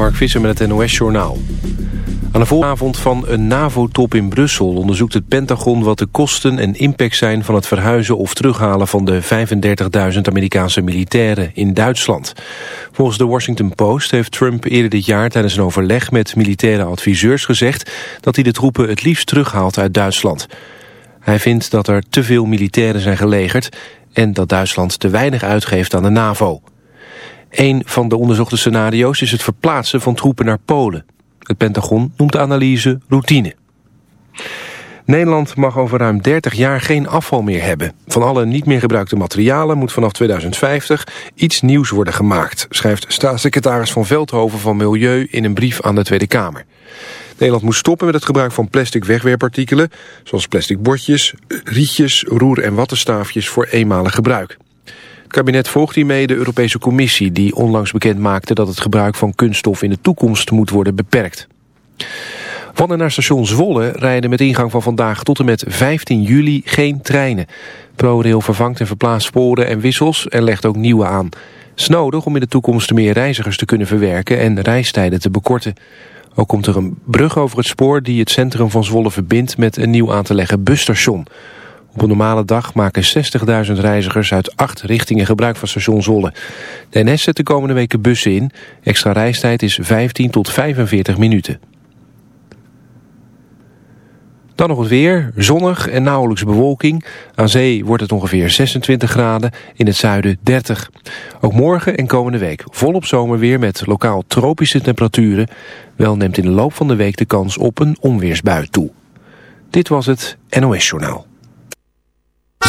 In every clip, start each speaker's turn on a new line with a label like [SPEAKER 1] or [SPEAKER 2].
[SPEAKER 1] Mark Visser met het NOS-journaal. Aan de vooravond van een NAVO-top in Brussel onderzoekt het Pentagon wat de kosten en impact zijn van het verhuizen of terughalen van de 35.000 Amerikaanse militairen in Duitsland. Volgens de Washington Post heeft Trump eerder dit jaar tijdens een overleg met militaire adviseurs gezegd dat hij de troepen het liefst terughaalt uit Duitsland. Hij vindt dat er te veel militairen zijn gelegerd en dat Duitsland te weinig uitgeeft aan de NAVO. Een van de onderzochte scenario's is het verplaatsen van troepen naar Polen. Het Pentagon noemt de analyse routine. Nederland mag over ruim 30 jaar geen afval meer hebben. Van alle niet meer gebruikte materialen moet vanaf 2050 iets nieuws worden gemaakt... schrijft staatssecretaris Van Veldhoven van Milieu in een brief aan de Tweede Kamer. Nederland moet stoppen met het gebruik van plastic wegwerpartikelen... zoals plastic bordjes, rietjes, roer- en wattenstaafjes voor eenmalig gebruik. Het kabinet volgt hiermee de Europese Commissie... die onlangs bekend maakte dat het gebruik van kunststof in de toekomst moet worden beperkt. Van en naar station Zwolle rijden met ingang van vandaag tot en met 15 juli geen treinen. ProRail vervangt en verplaatst sporen en wissels en legt ook nieuwe aan. Snodig om in de toekomst meer reizigers te kunnen verwerken en reistijden te bekorten. Ook komt er een brug over het spoor die het centrum van Zwolle verbindt met een nieuw aan te leggen busstation. Op een normale dag maken 60.000 reizigers uit acht richtingen gebruik van station Zwolle. De NS zet de komende weken bussen in. Extra reistijd is 15 tot 45 minuten. Dan nog het weer, zonnig en nauwelijks bewolking. Aan zee wordt het ongeveer 26 graden, in het zuiden 30. Ook morgen en komende week volop zomerweer met lokaal tropische temperaturen. Wel neemt in de loop van de week de kans op een onweersbui toe. Dit was het NOS Journaal.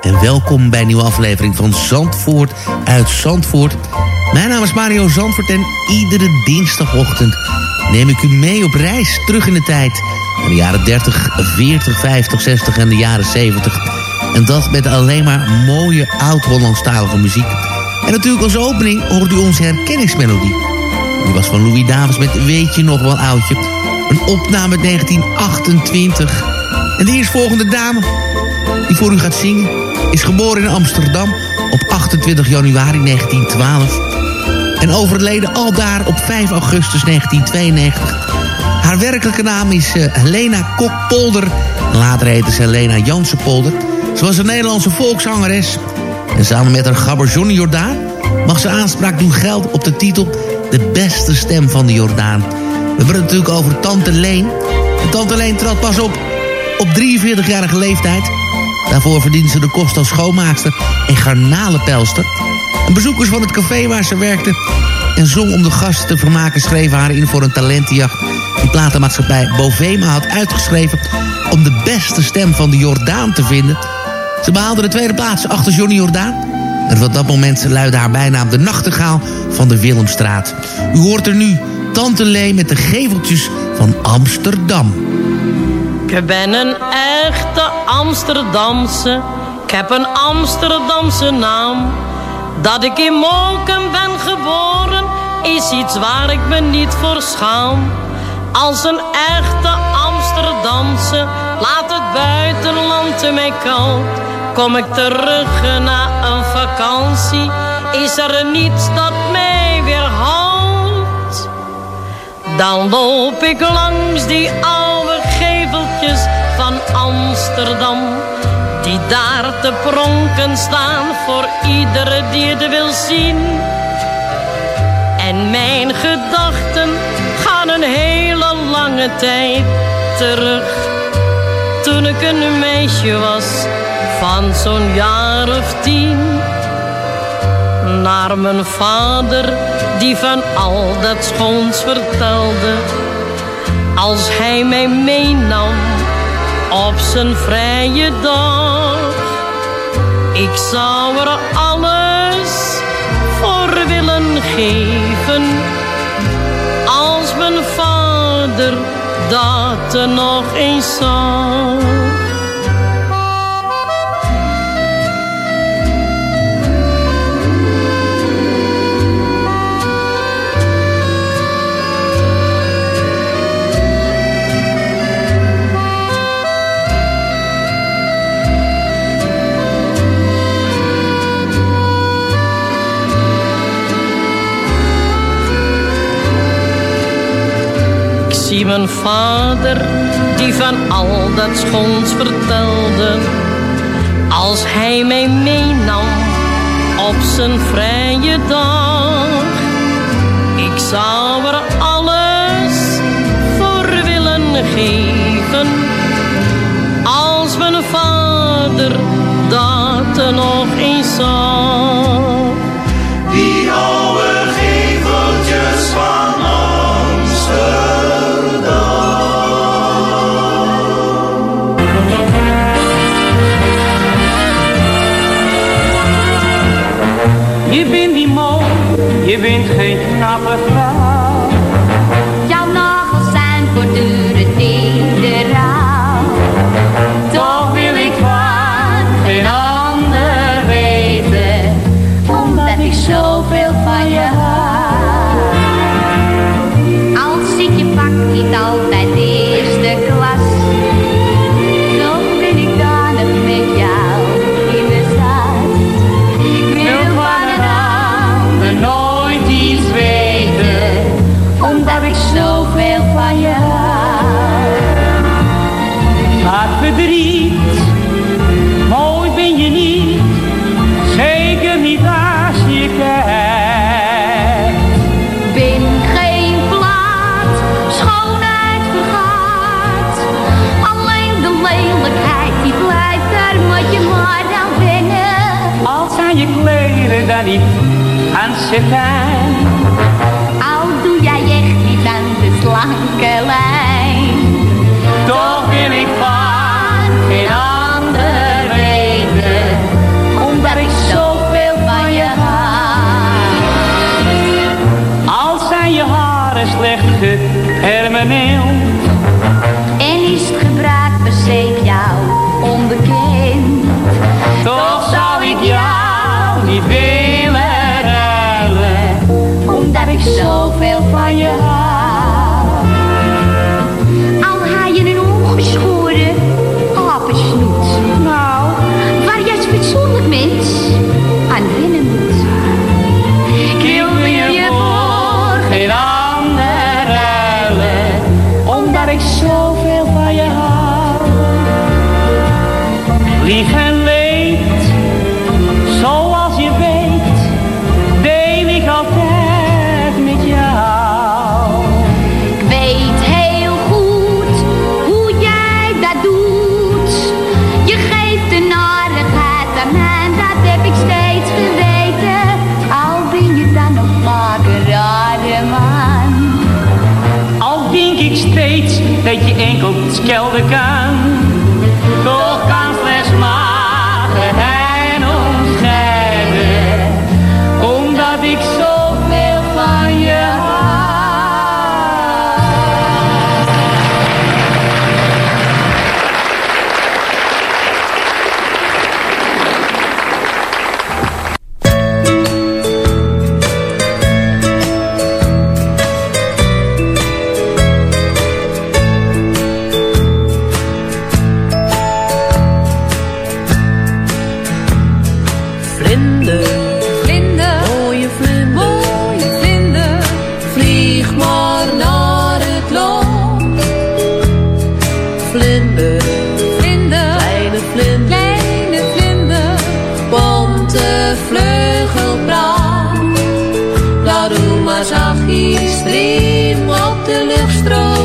[SPEAKER 2] En welkom bij een nieuwe aflevering van Zandvoort uit Zandvoort. Mijn naam is Mario Zandvoort en iedere dinsdagochtend neem ik u mee op reis terug in de tijd. Naar de jaren 30, 40, 50, 60 en de jaren 70. En dat met alleen maar mooie oud-Hollandstalige muziek. En natuurlijk als opening hoort u onze herkenningsmelodie. Die was van Louis Davis met Weet je nog wel oudje. Een opname uit 1928. En de eerstvolgende dame die voor u gaat zingen... is geboren in Amsterdam op 28 januari 1912... en overleden aldaar op 5 augustus 1992. Haar werkelijke naam is uh, Helena Kokpolder. Later heette ze Helena Jansenpolder. Ze was een Nederlandse volkszangeres. En samen met haar gabber Johnny Jordaan... mag ze aanspraak doen geld op de titel... De beste stem van de Jordaan. We hebben het natuurlijk over Tante Leen. En Tante Leen trad pas op op 43-jarige leeftijd. Daarvoor verdiende ze de kost als schoonmaakster en garnalenpelster. En bezoekers van het café waar ze werkte en zong om de gasten te vermaken... schreven haar in voor een talentenjacht die platenmaatschappij Bovema had uitgeschreven... om de beste stem van de Jordaan te vinden. Ze behaalde de tweede plaats achter Johnny Jordaan. En op dat moment luidde haar bijnaam de nachtegaal van de Willemstraat. U hoort er nu Tante Lee met de geveltjes van Amsterdam.
[SPEAKER 3] Ik ben een echte Amsterdamse. Ik heb een Amsterdamse naam. Dat ik in Moken ben geboren is iets waar ik me niet voor schaam. Als een echte Amsterdamse laat het buitenland mij koud. Kom ik terug na een vakantie, is er niets dat mij weerhoudt. Dan loop ik langs die oude van Amsterdam. Die daar te pronken staan voor iedere die het wil zien. En mijn gedachten gaan een hele lange tijd terug. Toen ik een meisje was van zo'n jaar of tien. Naar mijn vader die van al dat schoons vertelde. Als hij mij meenam op zijn vrije dag. Ik zou er alles voor willen geven. Als mijn vader dat er nog eens zag. Zie mijn vader die van al dat schoons vertelde. Als hij mij meenam op zijn vrije dag. Ik zou er alles voor willen geven. Als mijn vader dat er nog eens zag.
[SPEAKER 4] Christmas.
[SPEAKER 5] Al
[SPEAKER 4] doe jij echt niet aan de slanke lijn.
[SPEAKER 5] Toch wil ik van geen ander weten,
[SPEAKER 4] Omdat ik zoveel van je hou.
[SPEAKER 5] al zijn je haren slecht gepermanent. Enkel
[SPEAKER 6] stream op de luchtstroom,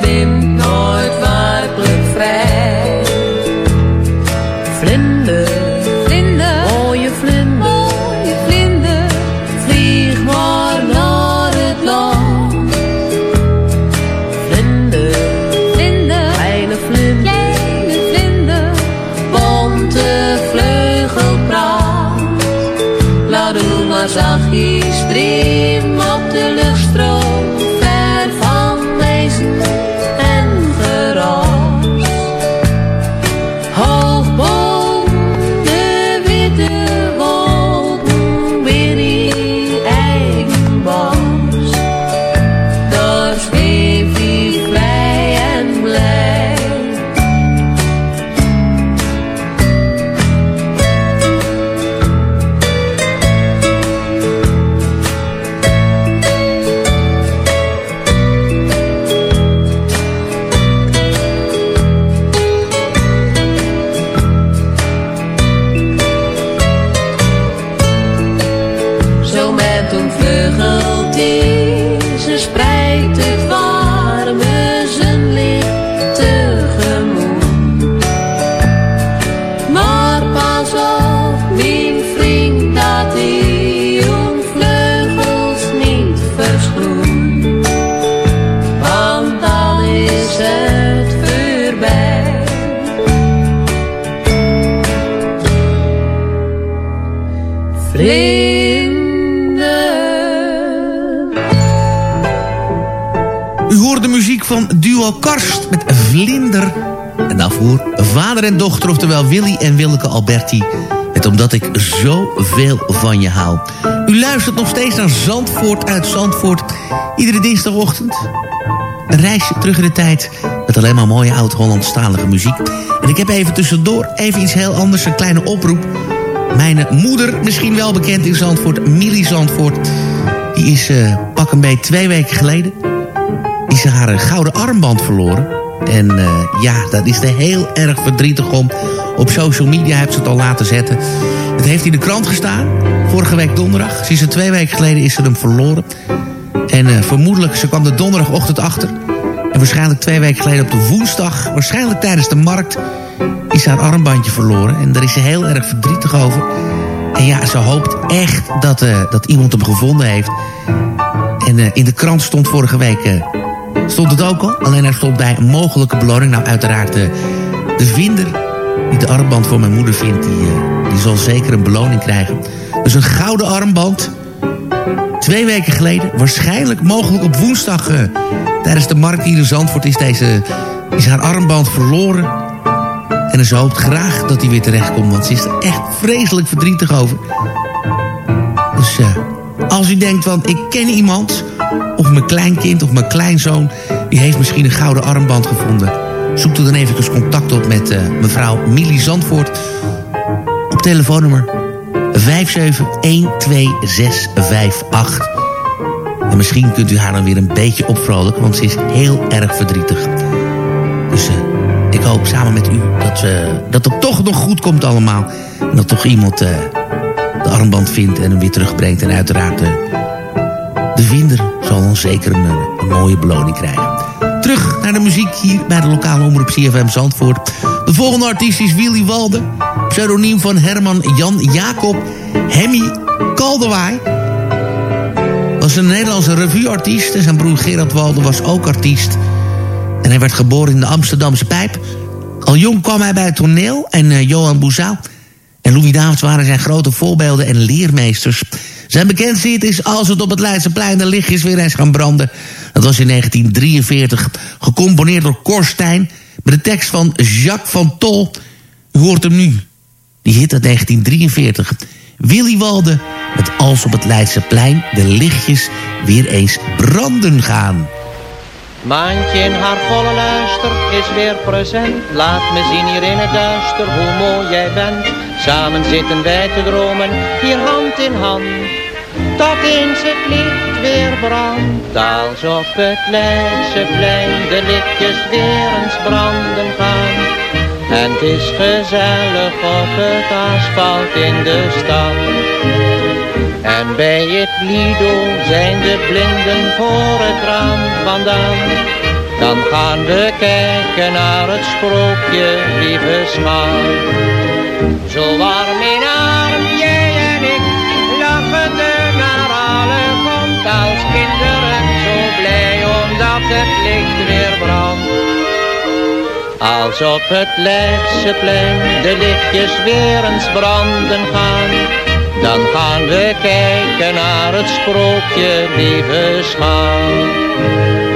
[SPEAKER 6] wij bent Met Vlinder.
[SPEAKER 2] En daarvoor vader en dochter, oftewel Willy en Willeke Alberti. Met Omdat ik zoveel van je hou. U luistert nog steeds naar Zandvoort uit Zandvoort. Iedere dinsdagochtend. Een reisje terug in de tijd. Met alleen maar mooie oud-Hollandstalige muziek. En ik heb even tussendoor even iets heel anders. Een kleine oproep. Mijn moeder, misschien wel bekend in Zandvoort. Millie Zandvoort. Die is eh, pak een beetje twee weken geleden is ze haar gouden armband verloren. En eh, ja, dat is er heel erg verdrietig om. Op social media heeft ze het al laten zetten. Het heeft in de krant gestaan. Vorige week donderdag. Sinds een twee weken geleden is ze hem verloren. En eh, vermoedelijk, ze kwam er donderdagochtend achter. En waarschijnlijk twee weken geleden op de woensdag... waarschijnlijk tijdens de markt... is haar armbandje verloren. En daar is ze heel erg verdrietig over. En ja, ze hoopt echt dat, eh, dat iemand hem gevonden heeft. En in de krant stond vorige week... eh, stond het ook al. Alleen er stond bij een mogelijke beloning. Nou, uiteraard de, de vinder die de armband voor mijn moeder vindt... Die, eh, die zal zeker een beloning krijgen. Dus een gouden armband. Twee weken geleden, waarschijnlijk mogelijk op woensdag... eh, tijdens de markt hier in Zandvoort is, deze, is haar armband verloren. En ze hoopt graag dat hij weer terechtkomt... want ze is er echt vreselijk verdrietig over. Dus eh, Als u denkt van ik ken iemand, of mijn kleinkind of mijn kleinzoon... die heeft misschien een gouden armband gevonden... zoek er dan even contact op met eh, mevrouw Millie Zandvoort... op telefoonnummer 5712658. En misschien kunt u haar dan weer een beetje opvrolijken... want ze is heel erg verdrietig. Dus eh, ik hoop samen met u dat, eh, dat het toch nog goed komt allemaal. En dat toch iemand de armband vindt en hem weer terugbrengt. En uiteraard de vinder zal zeker een, eh, een mooie beloning krijgen. Terug naar de muziek hier bij de lokale omroep CFM Zandvoort. De volgende artiest is Willy Walde. Pseudoniem van Herman Jan Jacob Hemmy Kaldewaai. Was een Nederlandse revueartiest. En zijn broer Gerard Walde was ook artiest. En hij werd geboren in de Amsterdamse Pijp. Al jong kwam hij bij het toneel en eh, Johan Boezou en Louis Davids waren zijn grote voorbeelden en leermeesters. Zijn bekendste hit is Als het op het Leidseplein de lichtjes weer eens gaan branden. Dat was in 1943, gecomponeerd door Korstijn... met de tekst van Jacques van Tol. U hoort hem nu. Die hit uit 1943. Willy Walde met Als op het Leidseplein de lichtjes weer eens branden gaan.
[SPEAKER 7] Maantje in haar volle luister is weer present. Laat me zien hier in het duister hoe mooi jij bent. Samen zitten wij te dromen, hier hand in hand. Tot eens het licht weer brandt. Als op het Leidseplein de lichtjes weer eens branden gaan. En het is gezellig op het asfalt in de stad. En bij het Lido zijn de blinden voor het raam vandaan. Dan gaan we kijken naar het sprookje, lieve schat. Zo warm in arm, jij en ik, lachen er naar alle kant als kinderen. Zo blij omdat het licht weer brandt. Als op het Leidseplein de lichtjes weer eens branden gaan. Dan gaan we kijken naar het sprookje, lieve schat.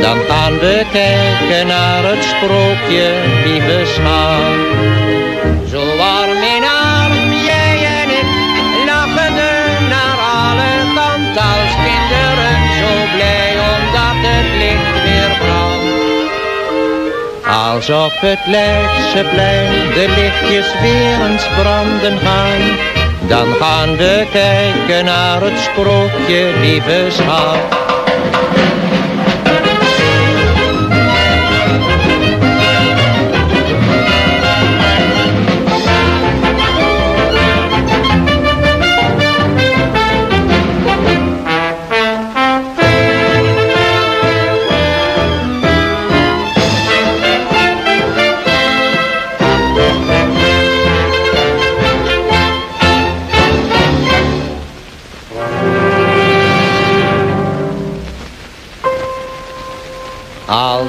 [SPEAKER 7] Dan gaan we kijken naar het sprookje, lieve schat. Zo warm in arm, jij en ik, lachen naar alle kanten als kinderen. Zo blij omdat het licht weer brandt. Als op het Leidseplein de lichtjes weer eens branden gaan. Dan gaan we kijken naar het sprookje, lieve schat.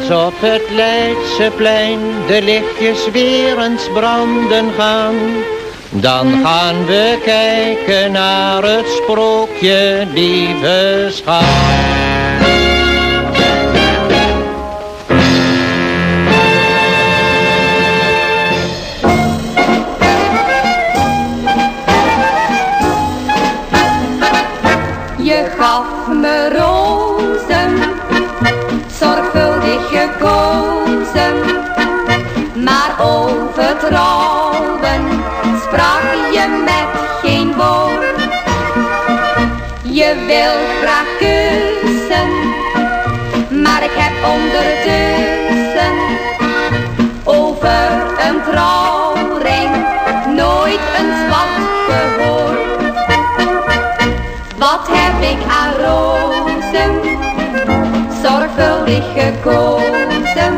[SPEAKER 7] Als op het Leidseplein de lichtjes weer eens branden gaan, dan gaan we kijken naar het sprookje, lieve schat.
[SPEAKER 8] Wil graag kussen, maar ik heb ondertussen over een trouwring nooit een zwak gehoord. Wat heb ik aan rozen, zorgvuldig gekozen.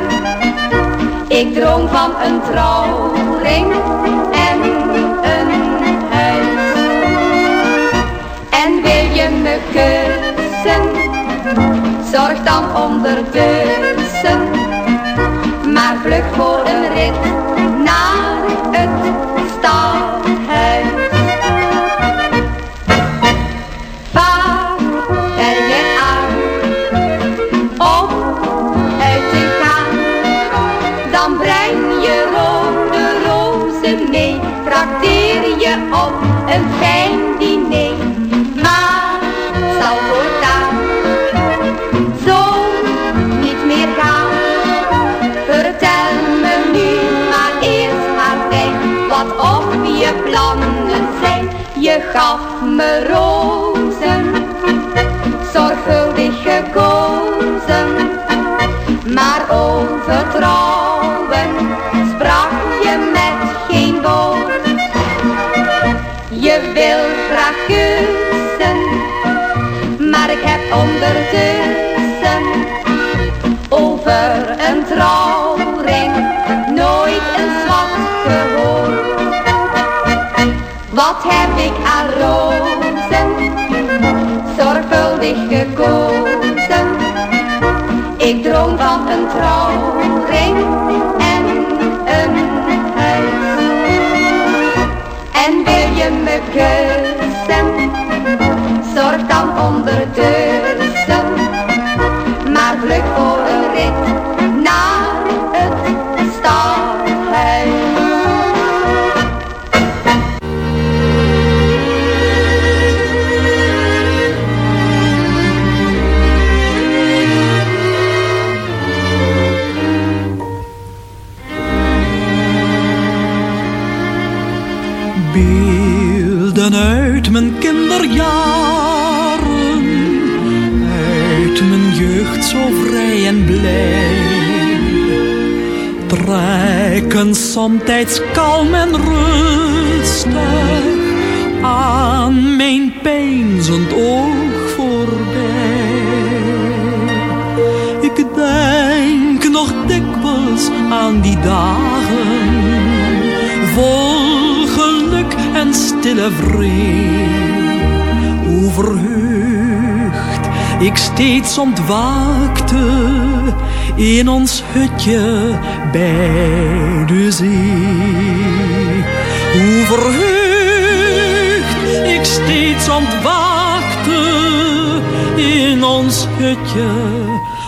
[SPEAKER 8] Ik droom van een trouwring dan ondertussen maar vlug voor een rit Wat heb ik aan rozen, zorgvuldig gekozen. Ik droom van een trouwring en een huis. En wil je me kussen,
[SPEAKER 9] kinderjaren, uit mijn jeugd zo vrij en blij. Trekken somtijds kalm en rustig aan mijn peinzend oog voorbij. Ik denk nog dikwijls aan die dagen vol geluk en stille vrede. Verheugd ik steeds ontwaakte in ons hutje bij de zee. Hoe verheugd ik steeds ontwaakte in ons hutje,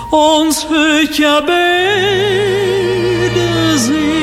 [SPEAKER 9] ons hutje bij de zee.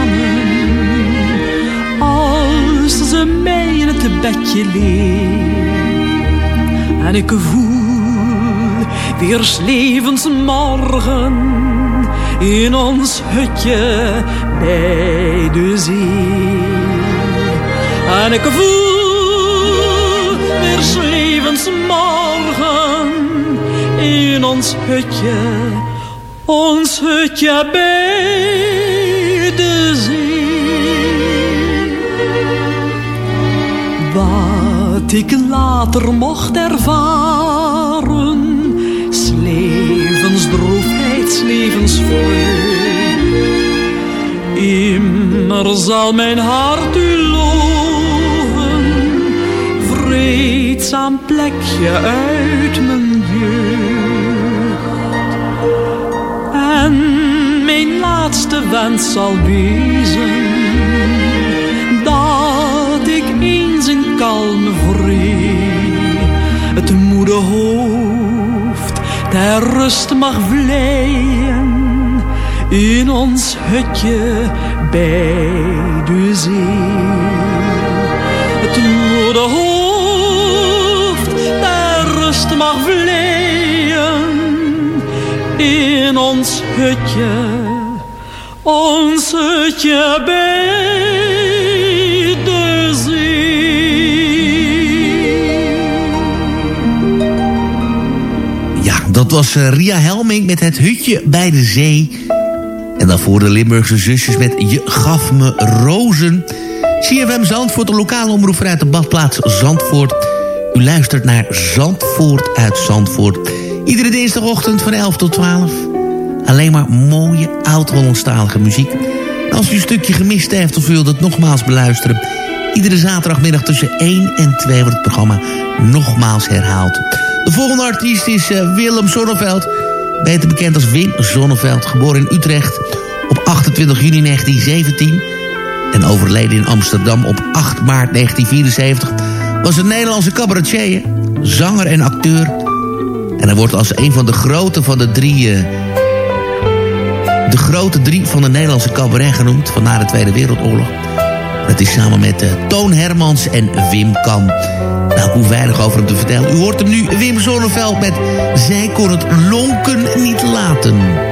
[SPEAKER 9] mij in het bedje leert. En ik voel weer 's levens morgen in ons hutje bij de zee. En ik voel weer 's levens morgen in ons hutje, ons hutje bij de zee. Ik later mocht ervaren, slevensdroefheid, slevensvreugd. Immer zal mijn hart u loven, vreedzaam plekje uit mijn jeugd. En mijn laatste wens zal wezen, kalme vrede het moede hoofd ter rust mag vleien in ons hutje bij de zee. Het moede hoofd ter rust mag vleien in ons hutje, ons hutje bij
[SPEAKER 2] Dat was eh, Ria Helming met het hutje bij de zee. En daarvoor de Limburgse zusjes met Je gaf me rozen. CFM Zandvoort, de lokale omroep vanuit de badplaats Zandvoort. U luistert naar Zandvoort uit Zandvoort. Iedere dinsdagochtend van 11 tot 12. Alleen maar mooie oud-Hollandstalige muziek. Als u een stukje gemist heeft of wilt het nogmaals beluisteren... iedere zaterdagmiddag tussen 1 en 2 wordt het programma nogmaals herhaald. De volgende artiest is uh, Willem Zonneveld. Beter bekend als Wim Zonneveld. Geboren in Utrecht op 28 juni 1917. En overleden in Amsterdam op 8 maart 1974. Was een Nederlandse cabaretier, zanger en acteur. En hij wordt als een van de grote van de drie... Uh, de grote drie van de Nederlandse cabaret genoemd... van na de Tweede Wereldoorlog. Dat is samen met uh, Toon Hermans en Wim Kam. Nou, ik hoef weinig over hem te vertellen. U hoort hem nu, Wim Zonneveld
[SPEAKER 6] met... Zij kon het lonken niet laten.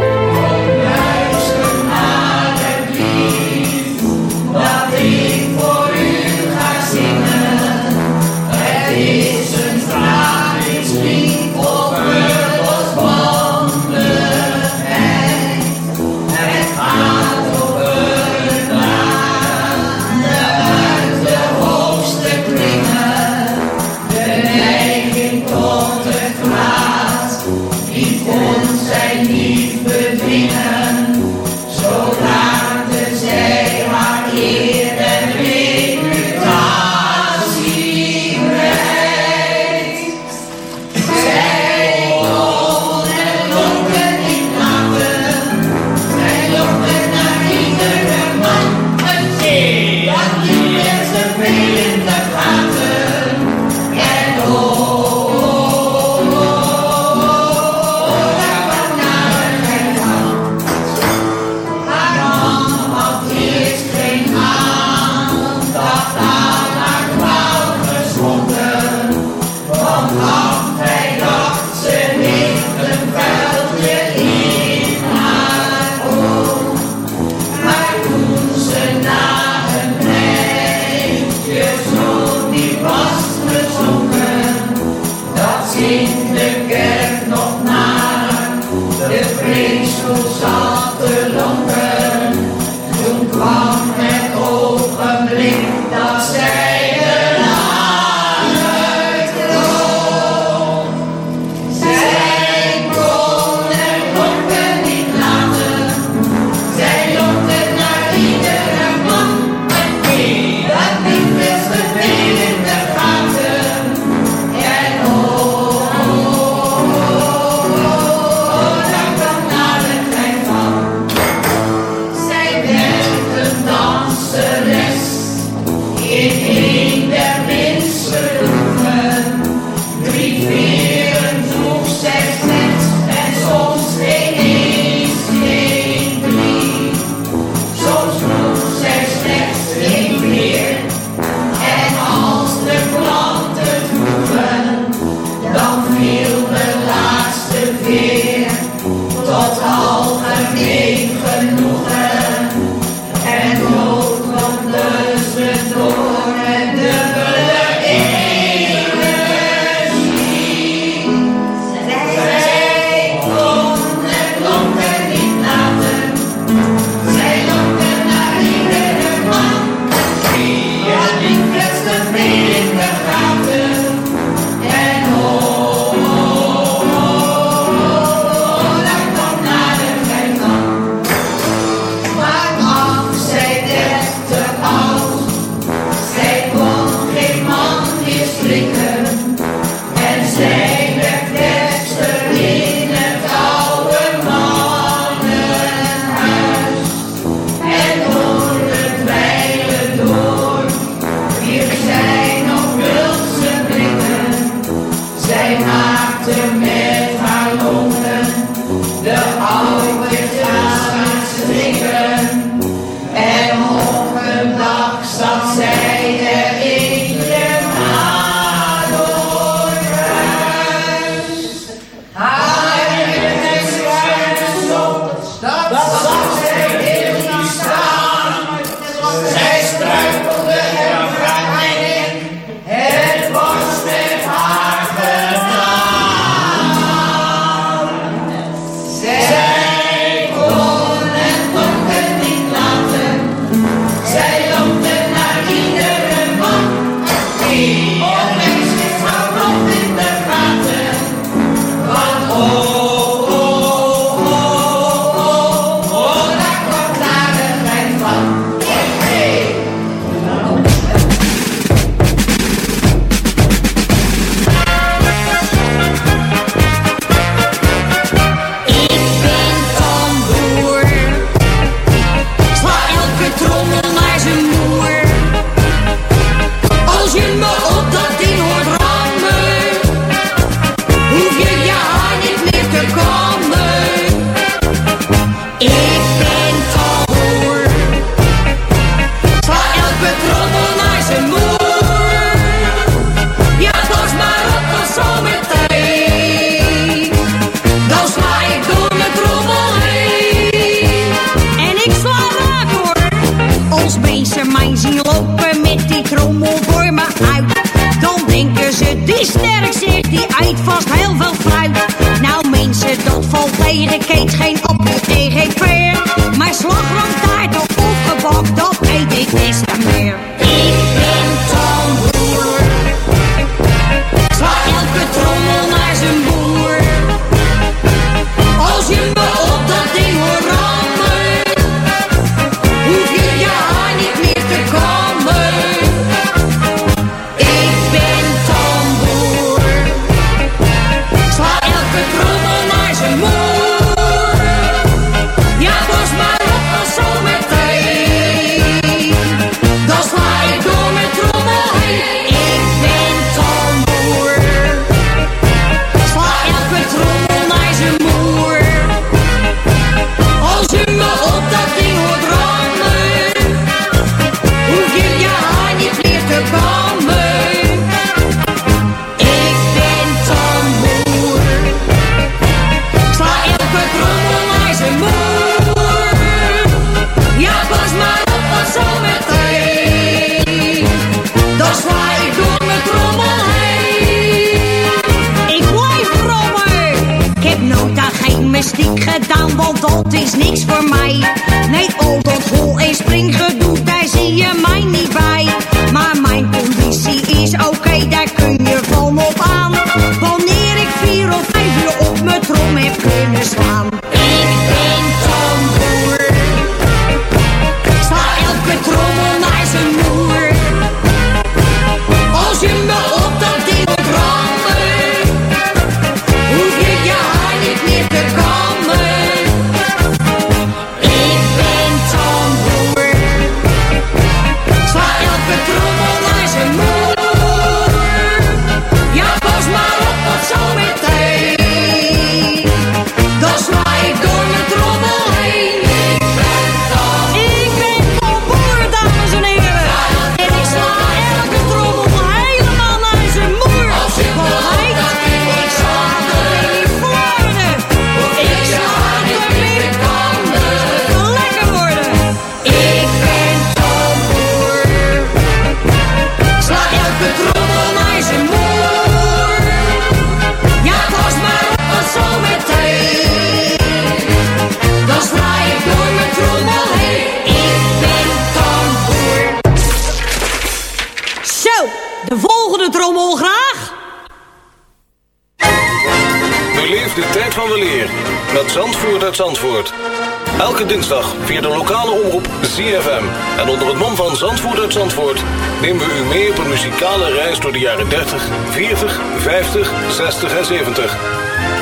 [SPEAKER 6] Het
[SPEAKER 10] is niks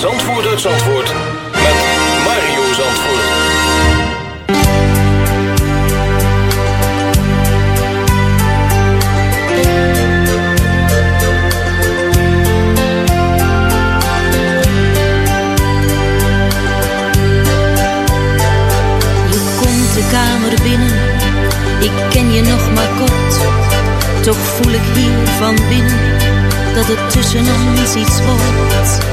[SPEAKER 11] Zandvoort uit Zandvoort met Mario Zandvoort.
[SPEAKER 12] Je komt de kamer binnen, ik ken je nog maar kort. Toch voel ik hier van binnen dat het tussen ons iets wordt.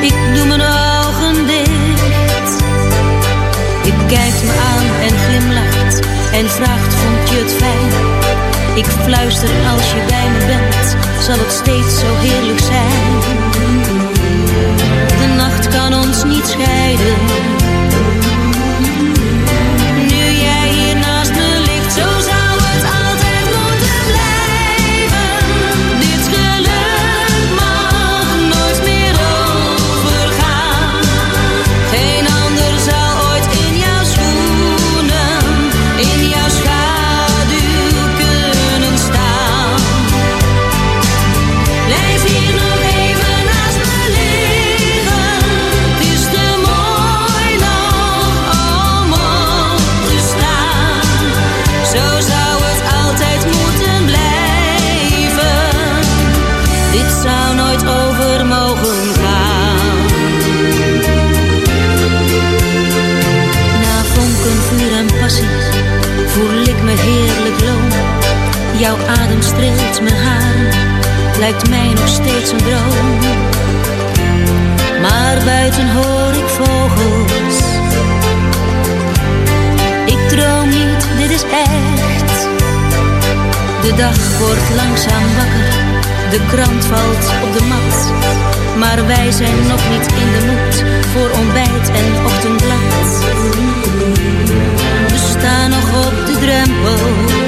[SPEAKER 12] Ik doe mijn ogen dicht. Ik kijkt me aan en glimlacht en vraagt vond je het fijn. Ik fluister als je bij me bent, zal het steeds zo heerlijk zijn. De nacht kan ons niet scheiden lijkt mij nog steeds een droom. Maar buiten hoor ik vogels. Ik droom niet, dit is echt. De dag wordt langzaam wakker, de krant valt op de mat. Maar wij zijn nog niet in de moed voor ontbijt en ochtendblad. We staan nog op de drempel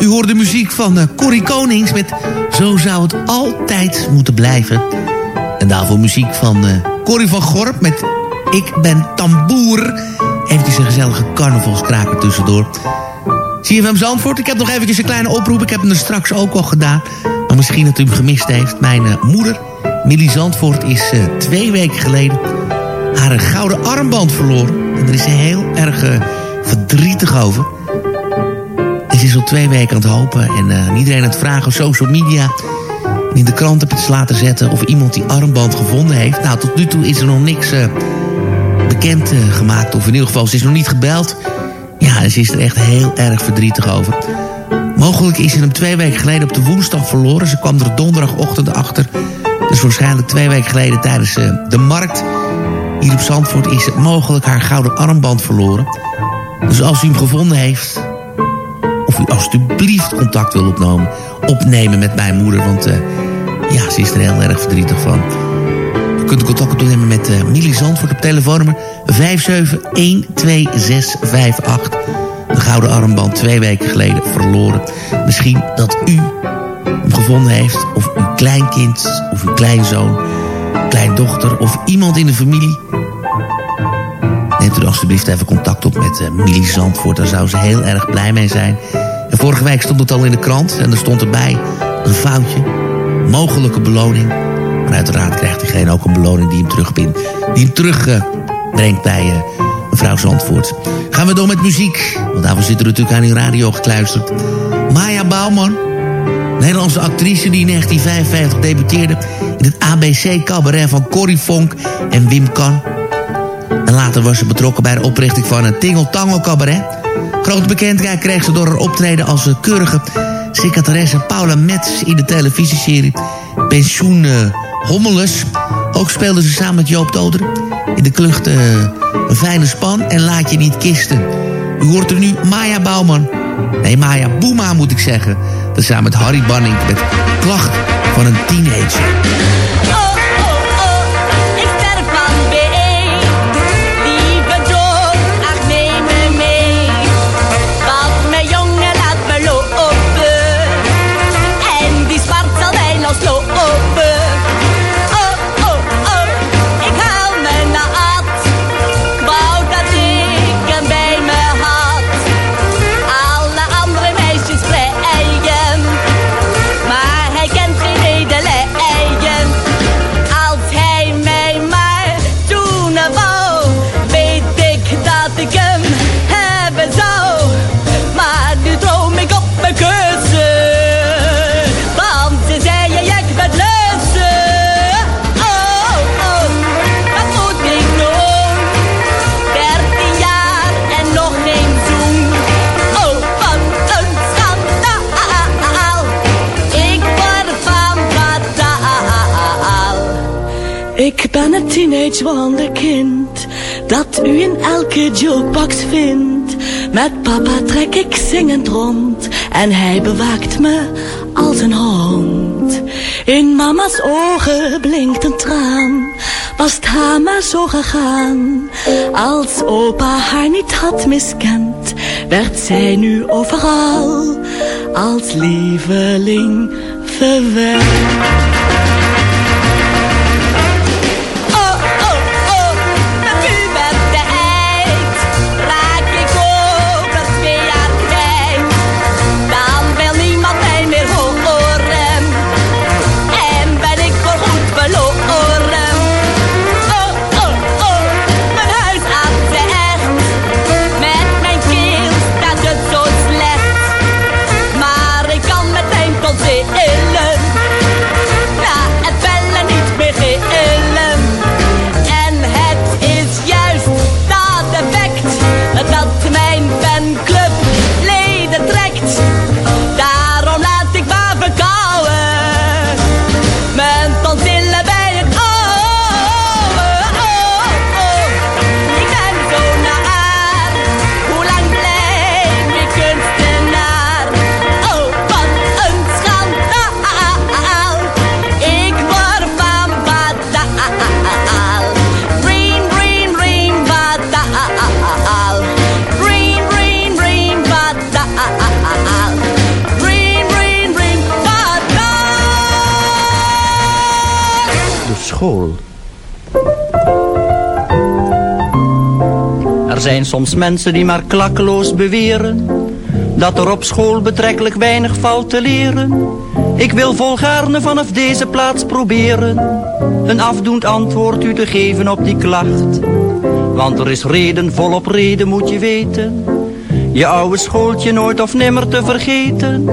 [SPEAKER 2] u hoort de muziek van eh, Corrie Konings met Zo zou het altijd moeten blijven. En daarvoor muziek van eh Corrie van Gorp met Ik ben tamboer. Eventjes een gezellige carnavalskraker tussendoor. CFM Zandvoort, ik heb nog eventjes een kleine oproep. Ik heb hem er straks ook al gedaan. Maar misschien dat u hem gemist heeft. Mijn eh, moeder, Millie Zandvoort, is twee weken geleden haar gouden armband verloren. En daar is ze heel erg verdrietig over. Ze is al twee weken aan het hopen. En eh, iedereen aan het vragen op social media. In de krant heb het laten zetten of iemand die armband gevonden heeft. Nou, tot nu toe is er nog niks eh, bekend eh, gemaakt. Of in ieder geval, ze is nog niet gebeld. Ja, ze is er echt heel erg verdrietig over. Mogelijk is ze hem twee weken geleden op de woensdag verloren. Ze kwam er donderdagochtend achter. Dus waarschijnlijk twee weken geleden tijdens de markt... hier op Zandvoort is ze mogelijk haar gouden armband verloren. Dus als u hem gevonden heeft... of u alstublieft contact wil opnemen, opnemen met mijn moeder... want eh, ja, ze is er heel erg verdrietig van. U kunt contact opnemen met eh Millie Zandvoort op telefoonnummer 5712658. De gouden armband twee weken geleden verloren. Misschien dat u hem gevonden heeft, of uw kleinkind, of uw kleinzoon, kleindochter... of iemand in de familie. Neemt u alstublieft even contact op met eh Millie Zandvoort. Daar zou ze heel erg blij mee zijn. En vorige week stond het al in de krant en er stond erbij een foutje. Mogelijke beloning. Maar uiteraard krijgt diegene ook een beloning die hem terugbindt. Die hem terugbrengt bij eh, mevrouw Zandvoort. Gaan we door met muziek. Want daarvoor zit er natuurlijk aan uw radio gekluisterd. Maya Bouwman. Nederlandse actrice die in 1955 debuteerde... in het ABC-cabaret van Corrie Vonk en Wim Kan. En later was ze betrokken bij de oprichting van een Tingle Tangle cabaret. Grote bekendheid kreeg ze door haar optreden als eh, keurige secretaresse Paula Metz in de televisieserie Pensioen eh, Hommeles. Ook speelde ze samen met Joop Doder in de klucht eh, Een Fijne Span en Laat Je Niet Kisten. U hoort er nu Maya Bouwman. Nee, Maya Boema moet ik zeggen. Tezamen met Harry Banning met Klacht van een Teenager.
[SPEAKER 13] Teenage wonderkind dat u in elke jukebox vindt. Met papa trek ik zingend rond en hij bewaakt me als een hond. In mama's ogen blinkt een traan, was het haar maar zo gegaan. Als opa haar niet had miskend, werd zij nu overal als lieveling verwend.
[SPEAKER 14] Zijn soms mensen die maar klakkeloos beweren dat er op school betrekkelijk weinig valt te leren. Ik wil volgaarne vanaf deze plaats proberen een afdoend antwoord u te geven op die klacht. Want er is reden volop reden moet je weten. Je oude schooltje nooit of nimmer te vergeten.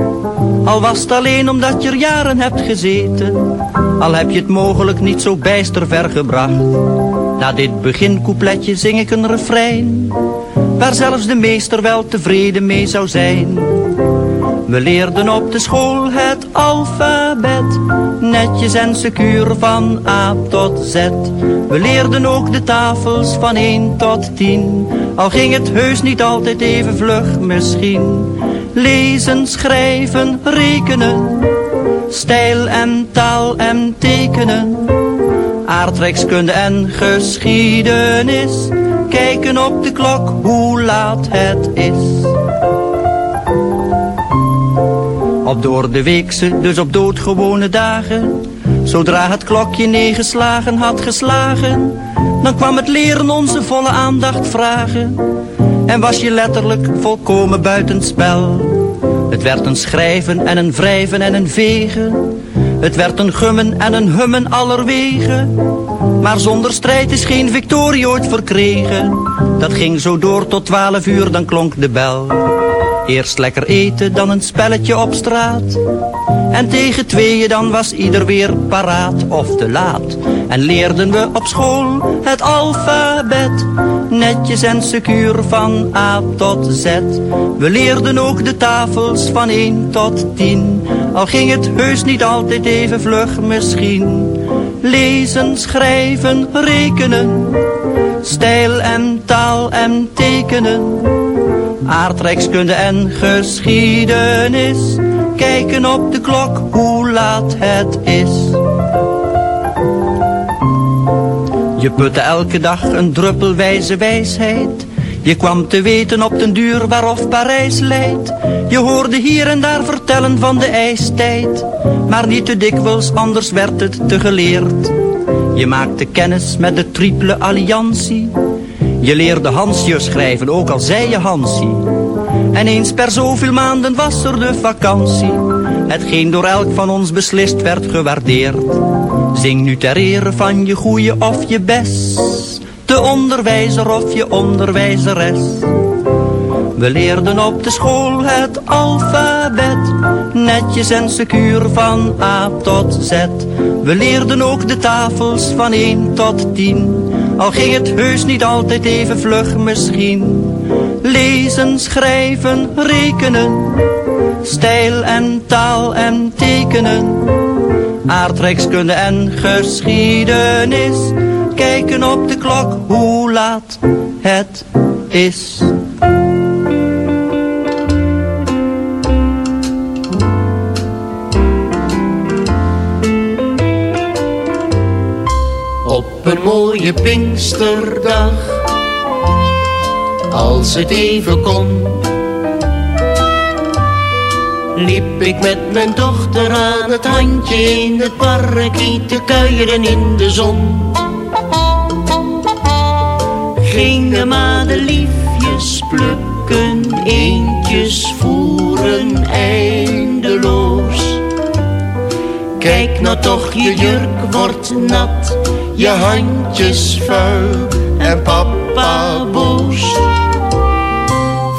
[SPEAKER 14] Al was het alleen omdat je er jaren hebt gezeten. Al heb je het mogelijk niet zo bijster ver gebracht. Na dit begincoupletje zing ik een refrein. Waar zelfs de meester wel tevreden mee zou zijn. We leerden op de school het alfabet, netjes en secuur van A tot Z. We leerden ook de tafels van 1 tot 10, al ging het heus niet altijd even vlug misschien. Lezen, schrijven, rekenen, stijl en taal en tekenen. Aardrijkskunde en geschiedenis, kijken op de klok hoe laat het is. Op door de weekse, dus op doodgewone dagen. Zodra het klokje negen slagen had geslagen, dan kwam het leren onze volle aandacht vragen. En was je letterlijk volkomen buitenspel. Het werd een schrijven en een wrijven en een vegen. Het werd een gummen en een hummen allerwegen. Maar zonder strijd is geen victorie ooit verkregen. Dat ging zo door tot twaalf uur, dan klonk de bel. Eerst lekker eten, dan een spelletje op straat. En tegen tweeën dan was ieder weer paraat of te laat. En leerden we op school het alfabet. Netjes en secuur van A tot Z. We leerden ook de tafels van 1 tot 10. Al ging het heus niet altijd even vlug misschien. Lezen, schrijven, rekenen. Stijl en taal en tekenen. Aardrijkskunde en geschiedenis. Kijken op de klok hoe laat het is. Je putte elke dag een druppelwijze wijsheid. Je kwam te weten op den duur waarof Parijs leidt. Je hoorde hier en daar vertellen van de ijstijd. Maar niet te dikwijls, anders werd het te geleerd. Je maakte kennis met de triple alliantie. Je leerde Hansje schrijven, ook al zei je Hansie. En eens per zoveel maanden was er de vakantie. Hetgeen door elk van ons beslist werd gewaardeerd. Zing nu ter ere van je goeie of je best. De onderwijzer of je onderwijzeres. We leerden op de school het alfabet. Netjes en secuur van A tot Z. We leerden ook de tafels van 1 tot 10. Al ging het heus niet altijd even vlug misschien. Lezen, schrijven, rekenen. Stijl en taal en tekenen. Aardrijkskunde en geschiedenis. kijken op de klok hoe laat het is.
[SPEAKER 15] Op een mooie Pinksterdag, als het even kon, liep ik met mijn dochter aan het handje in het parkie te kuieren in de zon. Gingen madeliefjes plukken, eentjes voeren eindeloos. Kijk nou toch, je jurk wordt nat, je handjes vuil en papa boos.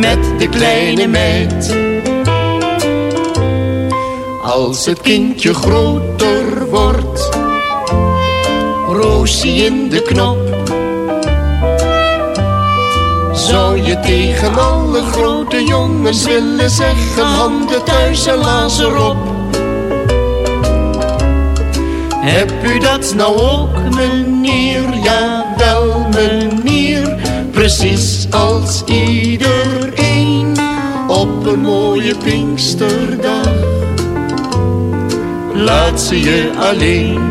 [SPEAKER 15] Met de kleine meid. Als het kindje groter wordt. Roosie in de knop. Zou je tegen alle grote jongens willen zeggen Handen thuis en lazer op Heb u dat nou ook meneer? Jawel meneer Precies als iedereen Op een mooie Pinksterdag. Laat ze je alleen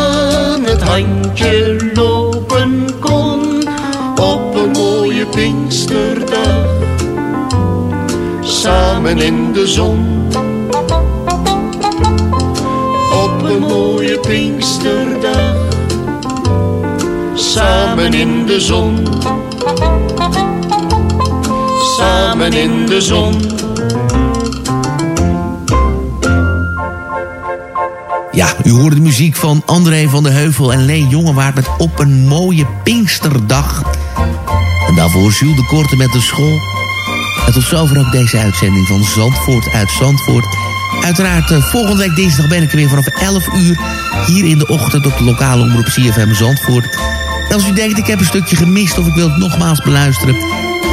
[SPEAKER 15] het lopen kon op een mooie Pinksterdag. Samen in de zon. Op een mooie Pinksterdag. Samen in de zon. Samen in de zon.
[SPEAKER 2] Ja, u hoorde de muziek van André van de Heuvel en Leen Jongewaard met Op een mooie Pinksterdag. En daarvoor Jules de Korte met de school. En tot zover ook deze uitzending van Zandvoort uit Zandvoort. Uiteraard, eh, volgende week dinsdag ben ik er weer vanaf 11 uur... hier in de ochtend op de lokale omroep CFM Zandvoort. En als u denkt, ik heb een stukje gemist of ik wil het nogmaals beluisteren...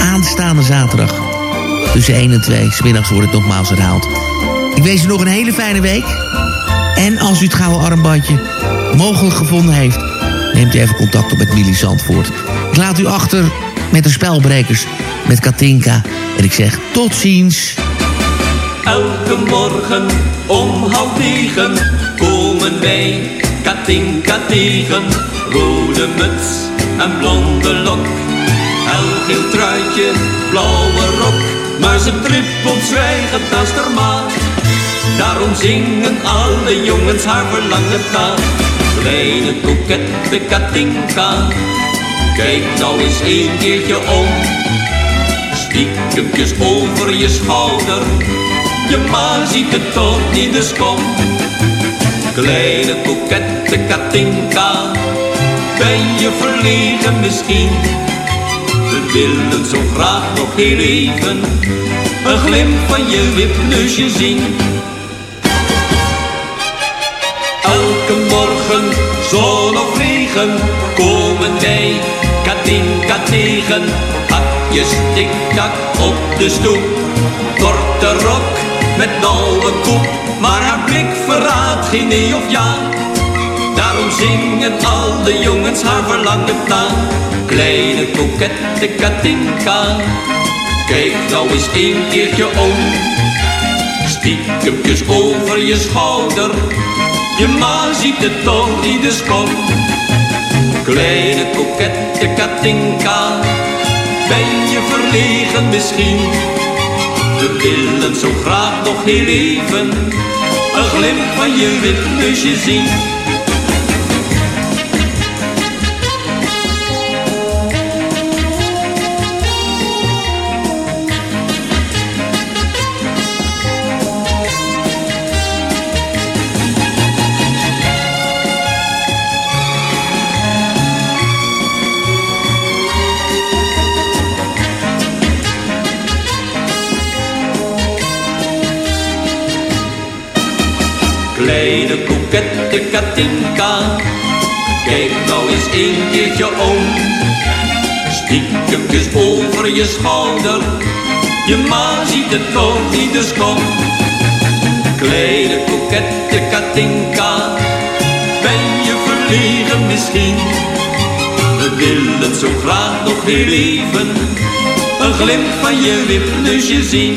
[SPEAKER 2] aanstaande zaterdag tussen 1 en 2, smiddags wordt het nogmaals herhaald. Ik wens u nog een hele fijne week... En als u het gouden armbandje mogelijk gevonden heeft... neemt u even contact op met Millie Zandvoort. Ik laat u achter met de spelbrekers, met Katinka. En ik zeg tot ziens.
[SPEAKER 16] Elke morgen om half negen komen wij Katinka tegen. Rode muts en blonde lok. Helgeel truitje, blauwe rok. Maar ze trippelt zwijgend naast haar. Zingen alle jongens haar verlangen na. Kleine kokette Katinka, kijk nou eens een keertje om. Stiekempjes over je schouder, je ma ziet het toch niet, dus kom. Kleine kokette Katinka, ben je verlegen misschien? We willen zo graag nog heel even een glimp van je wipneusje zien. Elke morgen, zon of regen, komen wij Katinka tegen. Hakjes tik-tak op de stoep, korte rok met nauwe koep. Maar haar blik verraadt geen nee of ja. Daarom zingen al de jongens haar verlangend na. Kleine kokette Katinka, kijk nou eens een keertje om. Stiekempjes over je schouder, je ma ziet het toch niet, dus kom. Kleine kokette Katinka, ben je verlegen misschien? We willen zo graag nog heel even een glimp van je wipneusje zien. Kleine kokette Katinka, kijk nou eens een keertje om. Stiekempjes over je schouder, je ma ziet het toch niet, dus kom. Kleine kokette Katinka, ben je verlegen misschien? We willen zo graag nog heel even een glimp van je wipneusje zien.